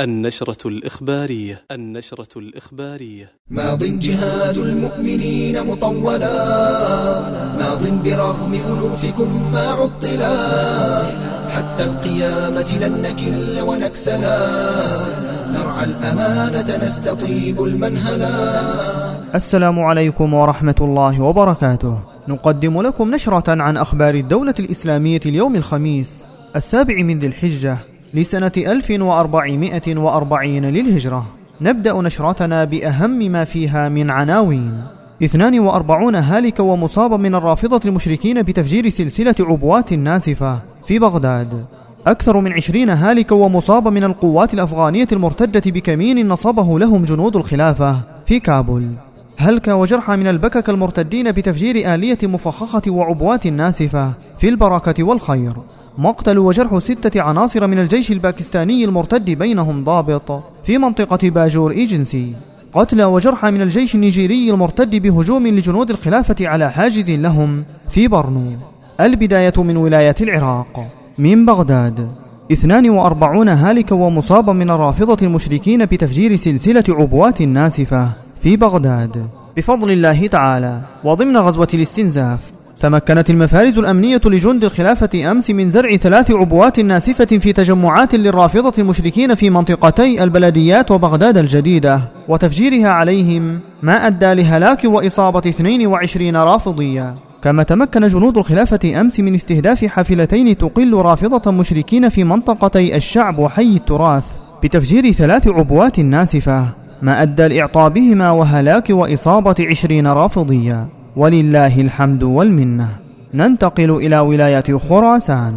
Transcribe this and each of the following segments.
النشرة الإخبارية. النشرة الإخبارية. ماض جهاد المؤمنين مطولا. ماض برغم ألوفكم ما عطلا. حتى القيامة لن نكل ونكسلا. نرعى الأمانة نستطيب المنهلا. السلام عليكم ورحمة الله وبركاته. نقدم لكم نشرة عن أخبار الدولة الإسلامية اليوم الخميس السابع من ذي الحجة. لسنة 1440 للهجرة نبدأ نشرتنا بأهم ما فيها من عناوين. 42 هالك ومصاب من الرافضة المشركين بتفجير سلسلة عبوات ناسفة في بغداد. أكثر من عشرين هالك ومصاب من القوات الأفغانية المرتدة بكمين نصبه لهم جنود الخلافة في كابول هلك وجرحى من البكك المرتدين بتفجير آلية مفخخة وعبوات ناسفة في البركة والخير. مقتل وجرح ستة عناصر من الجيش الباكستاني المرتد بينهم ضابط في منطقة باجور إيجنسي. قتلى وجرحى من الجيش النيجيري المرتد بهجوم لجنود الخلافة على حاجز لهم في برنو. البداية من ولاية العراق. من بغداد. 42 هالكا ومصابا من الرافضة المشركين بتفجير سلسلة عبوات ناسفة في بغداد. بفضل الله تعالى وضمن غزوة الاستنزاف تمكنت المفارز الأمنية لجند الخلافة أمس من زرع ثلاث عبوات ناسفة في تجمعات للرافضة المشركين في منطقتي البلديات وبغداد الجديدة وتفجيرها عليهم ما أدى لهلاك وإصابة 22 رافضيا كما تمكن جنود الخلافة أمس من استهداف حافلتين تقل رافضة مشركين في منطقتي الشعب وحي التراث بتفجير ثلاث عبوات ناسفة ما أدى لإعطابهما وهلاك وإصابة عشرين رافضيا ولله الحمد والمنة. ننتقل إلى ولاية خراسان.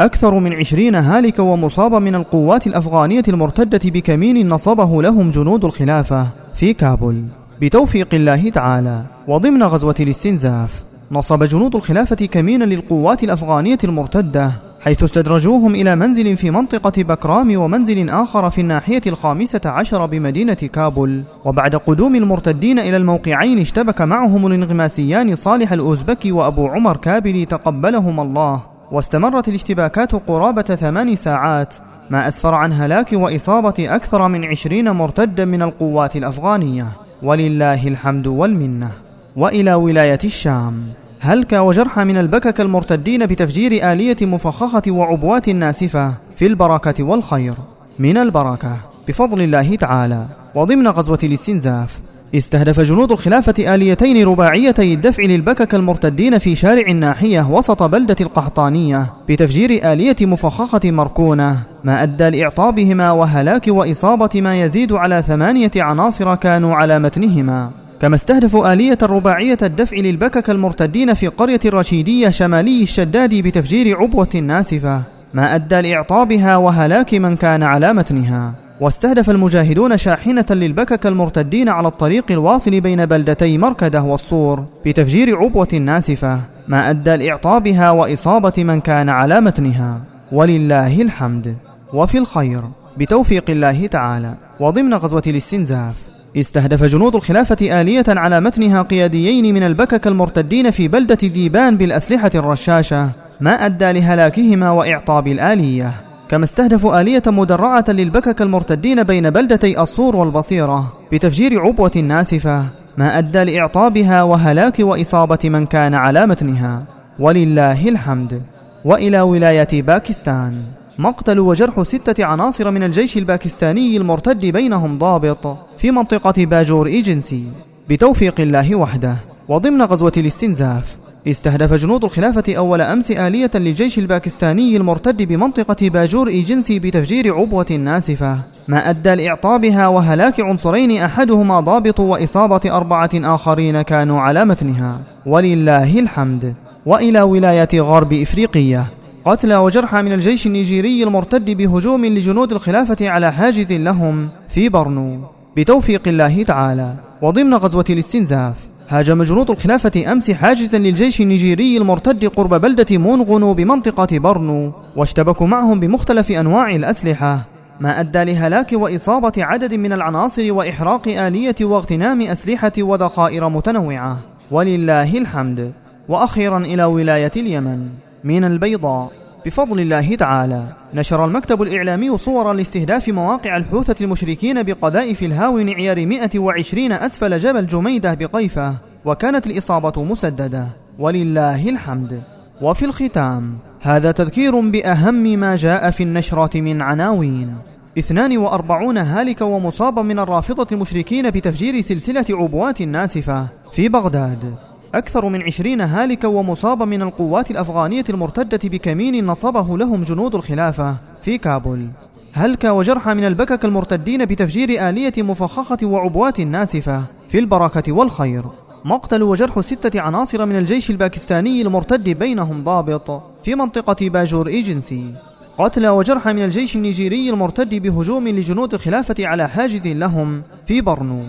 أكثر من عشرين هالك ومصاب من القوات الأفغانية المرتدة بكمين نصبه لهم جنود الخلافة في كابول. بتوفيق الله تعالى. وضمن غزوة الاستنزاف نصب جنود الخلافة كمينا للقوات الأفغانية المرتدة حيث استدرجوهم إلى منزل في منطقة بكرام ومنزل آخر في الناحية الخامسة عشر بمدينة كابول. وبعد قدوم المرتدين إلى الموقعين اشتبك معهم الانغماسيان صالح الأوزبكي وأبو عمر كابلي تقبلهم الله. واستمرت الاشتباكات قرابة ثمان ساعات ما أسفر عن هلاك وإصابة أكثر من عشرين مرتدا من القوات الأفغانية. ولله الحمد والمنة. وإلى ولاية الشام. هلك وجرح من البكك المرتدين بتفجير آلية مفخخة وعبوات ناسفة في البركة والخير؟ من البركة بفضل الله تعالى. وضمن غزوة الاستنزاف استهدف جنود الخلافة آليتين رباعيتي الدفع للبكك المرتدين في شارع الناحية وسط بلدة القحطانية بتفجير آلية مفخخة مركونة. ما أدى لإعطابهما وهلاك وإصابة ما يزيد على ثمانية عناصر كانوا على متنهما. كما استهدفوا آلية رباعية الدفع للبكك المرتدين في قرية الرشيدية شمالي الشداد بتفجير عبوة ناسفة ما أدى لإعطابها وهلاك من كان على متنها. واستهدف المجاهدون شاحنة للبكك المرتدين على الطريق الواصل بين بلدتي مركدة والصور بتفجير عبوة ناسفة ما أدى لإعطابها وإصابة من كان على متنها. ولله الحمد. وفي الخير. بتوفيق الله تعالى. وضمن غزوة الاستنزاف. استهدف جنود الخلافة آلية على متنها قياديين من البكك المرتدين في بلدة ذيبان بالأسلحة الرشاشة ما أدى لهلاكهما وإعطاب الآلية. كما استهدفوا آلية مدرعة للبكك المرتدين بين بلدتي الصور والبصيرة بتفجير عبوة ناسفة ما أدى لإعطابها وهلاك وإصابة من كان على متنها. ولله الحمد. وإلى ولاية باكستان. مقتل وجرح ستة عناصر من الجيش الباكستاني المرتد بينهم ضابط في منطقة باجور إيجنسي بتوفيق الله وحده. وضمن غزوة الاستنزاف استهدف جنود الخلافة أول أمس آلية للجيش الباكستاني المرتد بمنطقة باجور إيجنسي بتفجير عبوة ناسفة. ما أدى لإعطابها وهلاك عنصرين أحدهما ضابط وإصابة أربعة آخرين كانوا على متنها. ولله الحمد. وإلى ولاية غرب إفريقية. قتلى وجرحى من الجيش النيجيري المرتد بهجوم لجنود الخلافة على حاجز لهم في برنو. بتوفيق الله تعالى. وضمن غزوة الاستنزاف هاجم جنود الخلافة أمس حاجزا للجيش النيجيري المرتد قرب بلدة مونغونو بمنطقة برنو واشتبكوا معهم بمختلف أنواع الأسلحة. ما أدى لهلاك وإصابة عدد من العناصر وإحراق آلية واغتنام أسلحة وذخائر متنوعة. ولله الحمد. وأخيرا إلى ولاية اليمن. من البيضاء. بفضل الله تعالى نشر المكتب الإعلامي صورا لاستهداف مواقع الحوثة المشركين بقذائف الهاون عيار 120 أسفل جبل جميدة بقيفة وكانت الإصابة مسددة. ولله الحمد. وفي الختام هذا تذكير بأهم ما جاء في النشرة من عناوين. 42 هالك ومصاب من الرافضة المشركين بتفجير سلسلة عبوات ناسفة في بغداد. أكثر من عشرين هالك ومصاب من القوات الأفغانية المرتدة بكمين نصبه لهم جنود الخلافة في كابول. هلكى وجرحى من البكك المرتدين بتفجير آلية مفخخة وعبوات ناسفة في البركة والخير. مقتل وجرح ستة عناصر من الجيش الباكستاني المرتد بينهم ضابط في منطقة باجور إيجنسي. قتلى وجرحى من الجيش النيجيري المرتد بهجوم لجنود الخلافة على حاجز لهم في برنو.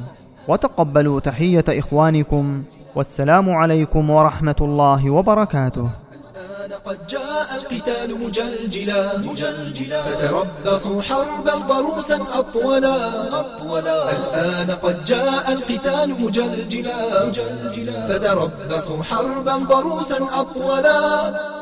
وتقبلوا تحية إخوانكم. والسلام عليكم ورحمة الله وبركاته. الآن قد جاء القتال مجلجلا مجلجلا. فتربصوا حربا ضروسا أطولا. أطولا. الآن قد جاء القتال مجلجلا مجلجلا. فتربصوا حربا ضروسا أطولا.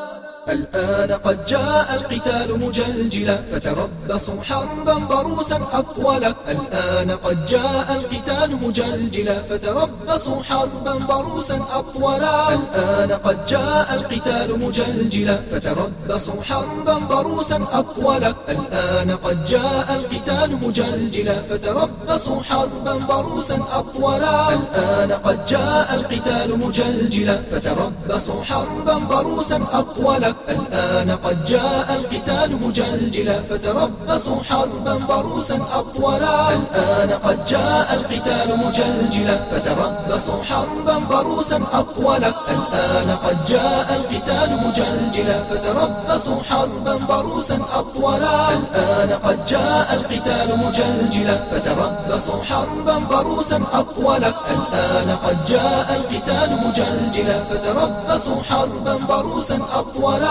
الآن قد جاء القتال مجلجلا فتربصوا حربا ضروسا أطولا. الآن قد جاء القتال مجلجلا فتربصوا حربا ضروسا أطولا. الآن قد جاء القتال مجلجلا فتربصوا حربا ضروسا أطولا. الآن قد جاء القتال مجلجلا فتربصوا حربا ضروسا أطولا. الآن قد جاء القتال مجلجلا فتربصوا حربا ضروسا أطولا. الآن قد جاء القتال مجلجلا فتربصوا حربا ضروسا أطولا. الآن قد جاء القتال مجلجلا فتربصوا حربا ضروسا أطولا. الآن قد جاء القتال مجلجلا فتربصوا حربا ضروسا أطولا. الآن قد جاء القتال مجلجلا فتربصوا حربا ضروسا أطولا. الآن قد جاء القتال مجلجلا فتربصوا حربا ضروسا أطولا.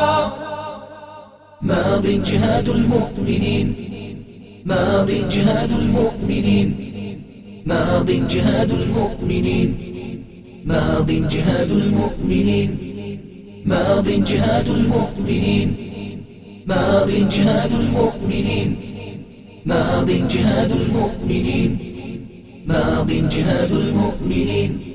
ماض جهاد المؤمنين. ماض جهاد المؤمنين. ماض جهاد المؤمنين. ماض جهاد المؤمنين. ماض جهاد المؤمنين. ماض جهاد المؤمنين. ماض جهاد المؤمنين. ماض جهاد المؤمنين.